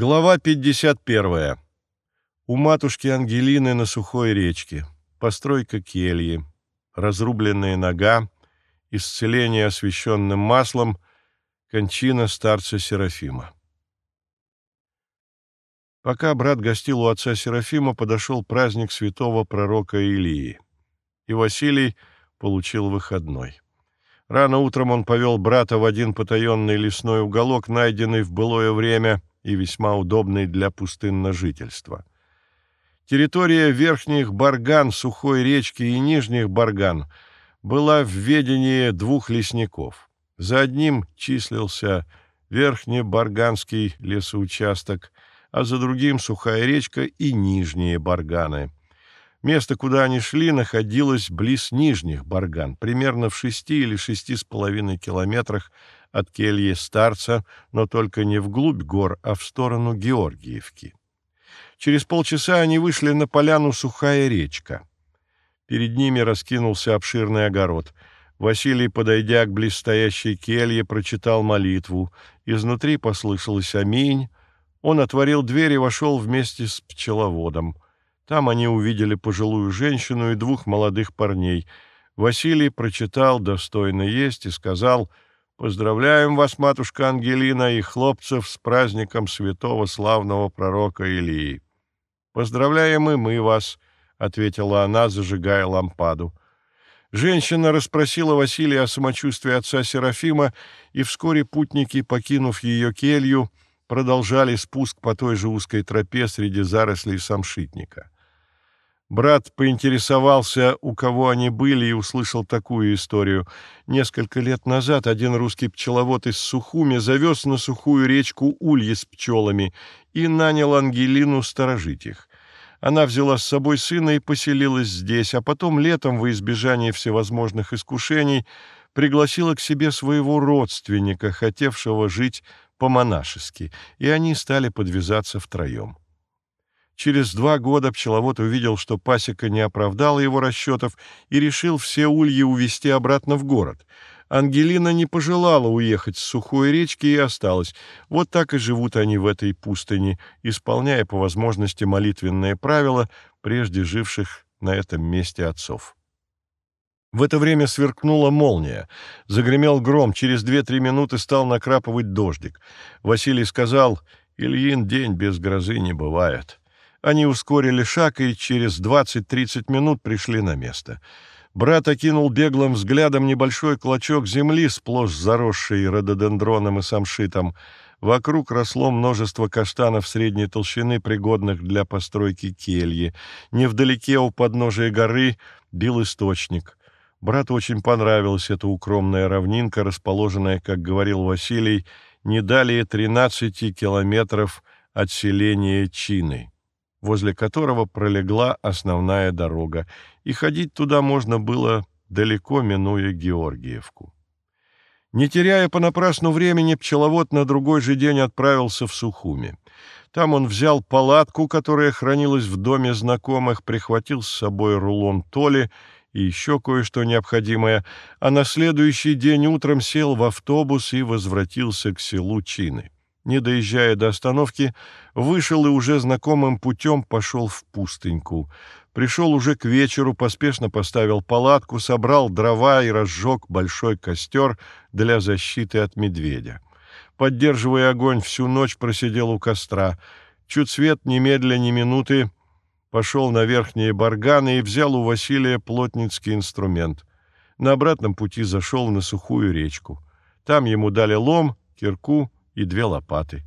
Глава 51. У матушки Ангелины на сухой речке. Постройка кельи. Разрубленная нога. Исцеление освященным маслом. Кончина старца Серафима. Пока брат гостил у отца Серафима, подошел праздник святого пророка Илии. И Василий получил выходной. Рано утром он повел брата в один потаенный лесной уголок, найденный в былое время — и весьма удобный для пустынножительства. Территория верхних Барган, Сухой речки и нижних Барган была в ведении двух лесников. За одним числился Верхнебарганский лесоучасток, а за другим Сухая речка и Нижние Барганы. Место, куда они шли, находилось близ Нижних Барган, примерно в шести или шести с половиной километрах от кельи старца, но только не вглубь гор, а в сторону Георгиевки. Через полчаса они вышли на поляну Сухая речка. Перед ними раскинулся обширный огород. Василий, подойдя к близстоящей келье, прочитал молитву. Изнутри послышалось «Аминь». Он отворил дверь и вошел вместе с пчеловодом. Там они увидели пожилую женщину и двух молодых парней. Василий прочитал «Достойно есть» и сказал — Поздравляем вас, матушка Ангелина, и хлопцев с праздником святого славного пророка Илии. Поздравляем и мы вас, — ответила она, зажигая лампаду. Женщина расспросила Василия о самочувствии отца Серафима, и вскоре путники, покинув ее келью, продолжали спуск по той же узкой тропе среди зарослей самшитника. Брат поинтересовался, у кого они были, и услышал такую историю. Несколько лет назад один русский пчеловод из Сухуми завез на сухую речку ульи с пчелами и нанял Ангелину сторожить их. Она взяла с собой сына и поселилась здесь, а потом летом, во избежание всевозможных искушений, пригласила к себе своего родственника, хотевшего жить по-монашески, и они стали подвязаться втроем. Через два года пчеловод увидел, что пасека не оправдала его расчетов и решил все ульи увезти обратно в город. Ангелина не пожелала уехать с сухой речки и осталась. Вот так и живут они в этой пустыне, исполняя по возможности молитвенные правила, прежде живших на этом месте отцов. В это время сверкнула молния. Загремел гром, через две-три минуты стал накрапывать дождик. Василий сказал, «Ильин день без грозы не бывает». Они ускорили шаг и через 20-30 минут пришли на место. Брат окинул беглым взглядом небольшой клочок земли, сплошь заросший рододендроном и самшитом. Вокруг росло множество каштанов средней толщины, пригодных для постройки кельи. Невдалеке у подножия горы бил источник. Брату очень понравилась эта укромная равнинка, расположенная, как говорил Василий, не далее 13 километров от селения Чины возле которого пролегла основная дорога, и ходить туда можно было далеко, минуя Георгиевку. Не теряя понапрасну времени, пчеловод на другой же день отправился в Сухуми. Там он взял палатку, которая хранилась в доме знакомых, прихватил с собой рулон толи и еще кое-что необходимое, а на следующий день утром сел в автобус и возвратился к селу Чины не доезжая до остановки, вышел и уже знакомым путем пошел в пустыньку. Пришел уже к вечеру, поспешно поставил палатку, собрал дрова и разжег большой костер для защиты от медведя. Поддерживая огонь, всю ночь просидел у костра. Чуть свет, немедля ни минуты, пошел на верхние барганы и взял у Василия плотницкий инструмент. На обратном пути зашел на сухую речку. Там ему дали лом, кирку, и две лопаты.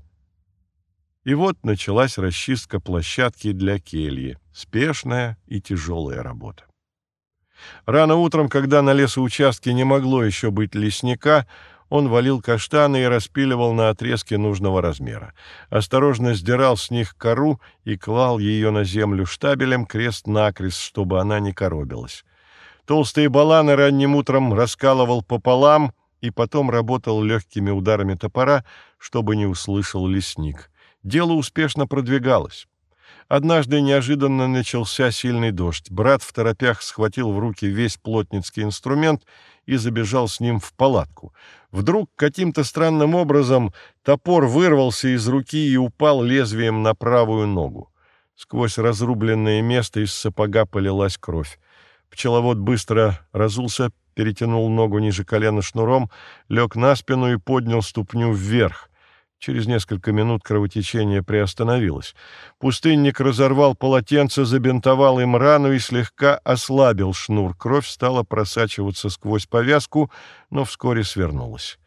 И вот началась расчистка площадки для кельи, спешная и тяжелая работа. Рано утром, когда на лесоучастке не могло еще быть лесника, он валил каштаны и распиливал на отрезке нужного размера. Осторожно сдирал с них кору и клал ее на землю штабелем крест-накрест, чтобы она не коробилась. Толстые баланы ранним утром раскалывал пополам и потом работал легкими ударами топора, чтобы не услышал лесник. Дело успешно продвигалось. Однажды неожиданно начался сильный дождь. Брат в торопях схватил в руки весь плотницкий инструмент и забежал с ним в палатку. Вдруг каким-то странным образом топор вырвался из руки и упал лезвием на правую ногу. Сквозь разрубленное место из сапога полилась кровь. Пчеловод быстро разулся, перетянул ногу ниже колена шнуром, лег на спину и поднял ступню вверх. Через несколько минут кровотечение приостановилось. Пустынник разорвал полотенце, забинтовал им рану и слегка ослабил шнур. Кровь стала просачиваться сквозь повязку, но вскоре свернулась.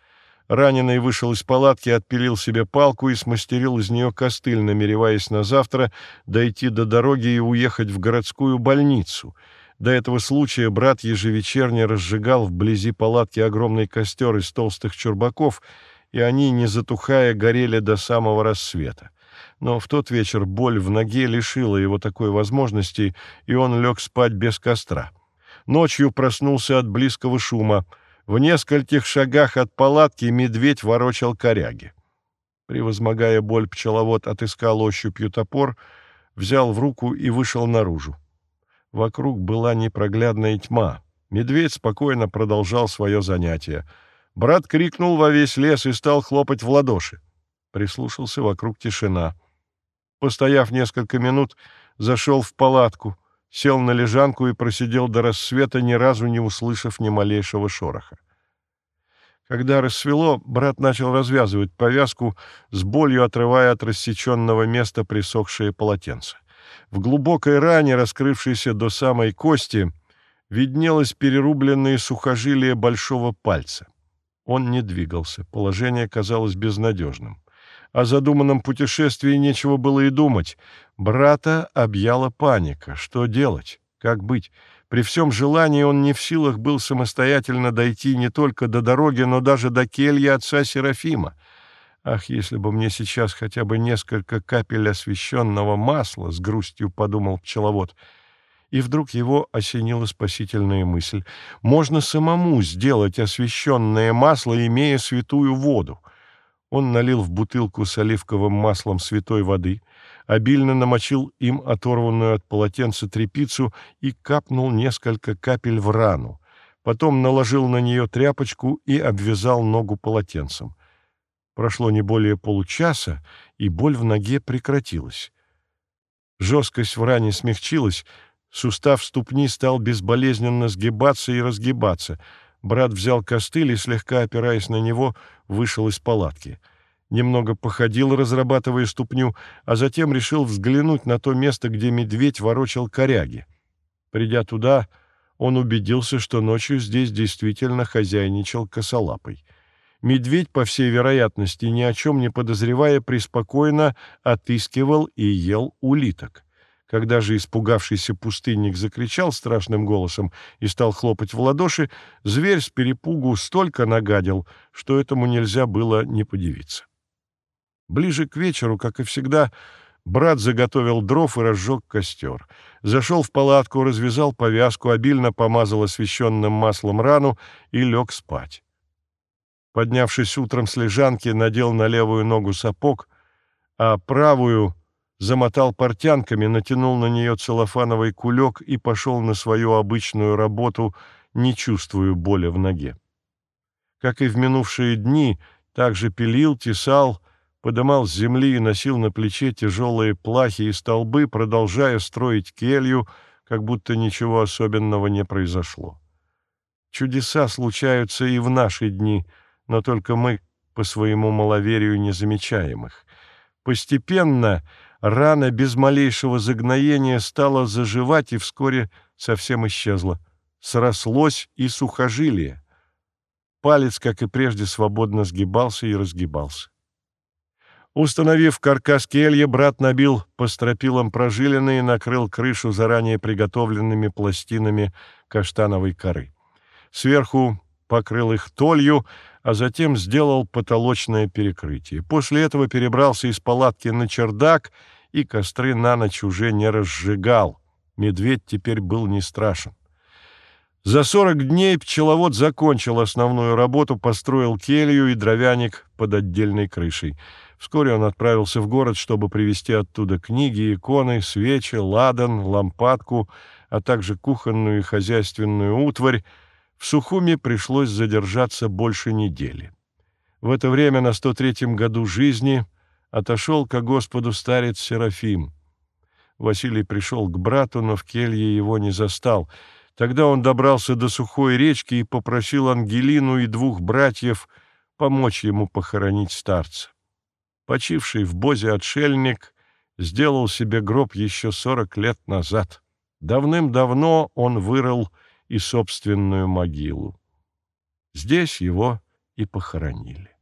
Раненый вышел из палатки, отпилил себе палку и смастерил из нее костыль, намереваясь на завтра дойти до дороги и уехать в городскую больницу. До этого случая брат ежевечерне разжигал вблизи палатки огромный костер из толстых чурбаков — и они, не затухая, горели до самого рассвета. Но в тот вечер боль в ноге лишила его такой возможности, и он лег спать без костра. Ночью проснулся от близкого шума. В нескольких шагах от палатки медведь ворочал коряги. Превозмогая боль, пчеловод отыскал ощупью топор, взял в руку и вышел наружу. Вокруг была непроглядная тьма. Медведь спокойно продолжал свое занятие — Брат крикнул во весь лес и стал хлопать в ладоши. Прислушался, вокруг тишина. Постояв несколько минут, зашел в палатку, сел на лежанку и просидел до рассвета, ни разу не услышав ни малейшего шороха. Когда рассвело, брат начал развязывать повязку, с болью отрывая от рассеченного места присохшее полотенце. В глубокой ране, раскрывшейся до самой кости, виднелось перерубленное сухожилие большого пальца. Он не двигался, положение казалось безнадежным. О задуманном путешествии нечего было и думать. Брата объяла паника. Что делать? Как быть? При всем желании он не в силах был самостоятельно дойти не только до дороги, но даже до кельи отца Серафима. «Ах, если бы мне сейчас хотя бы несколько капель освященного масла!» — с грустью подумал пчеловод — и вдруг его осенила спасительная мысль. Можно самому сделать освященное масло, имея святую воду. Он налил в бутылку с оливковым маслом святой воды, обильно намочил им оторванную от полотенца тряпицу и капнул несколько капель в рану. Потом наложил на нее тряпочку и обвязал ногу полотенцем. Прошло не более получаса, и боль в ноге прекратилась. Жесткость в ране смягчилась, Сустав ступни стал безболезненно сгибаться и разгибаться. Брат взял костыль и, слегка опираясь на него, вышел из палатки. Немного походил, разрабатывая ступню, а затем решил взглянуть на то место, где медведь ворочал коряги. Придя туда, он убедился, что ночью здесь действительно хозяйничал косолапый. Медведь, по всей вероятности, ни о чем не подозревая, преспокойно отыскивал и ел улиток. Когда же испугавшийся пустынник закричал страшным голосом и стал хлопать в ладоши, зверь с перепугу столько нагадил, что этому нельзя было не подивиться. Ближе к вечеру, как и всегда, брат заготовил дров и разжег костер. Зашел в палатку, развязал повязку, обильно помазал освещенным маслом рану и лег спать. Поднявшись утром с лежанки, надел на левую ногу сапог, а правую замотал портянками, натянул на нее целлофановый кулек и пошел на свою обычную работу, не чувствуя боли в ноге. Как и в минувшие дни, также пилил, тесал, подымал с земли и носил на плече тяжелые плахи и столбы, продолжая строить келью, как будто ничего особенного не произошло. Чудеса случаются и в наши дни, но только мы по своему маловерию не замечаем их. Постепенно Рана без малейшего загноения стала заживать и вскоре совсем исчезла. Срослось и сухожилие. Палец, как и прежде, свободно сгибался и разгибался. Установив каркас келья, брат набил по стропилам прожилины и накрыл крышу заранее приготовленными пластинами каштановой коры. Сверху покрыл их толью, а затем сделал потолочное перекрытие. После этого перебрался из палатки на чердак и костры на ночь уже не разжигал. Медведь теперь был не страшен. За сорок дней пчеловод закончил основную работу, построил келью и дровяник под отдельной крышей. Вскоре он отправился в город, чтобы привезти оттуда книги, иконы, свечи, ладан, лампадку, а также кухонную и хозяйственную утварь, Сухуми пришлось задержаться больше недели. В это время на 103-м году жизни отошел ко Господу старец Серафим. Василий пришел к брату, но в келье его не застал. Тогда он добрался до сухой речки и попросил Ангелину и двух братьев помочь ему похоронить старца. Почивший в Бозе отшельник сделал себе гроб еще сорок лет назад. Давным-давно он вырыл и собственную могилу. Здесь его и похоронили.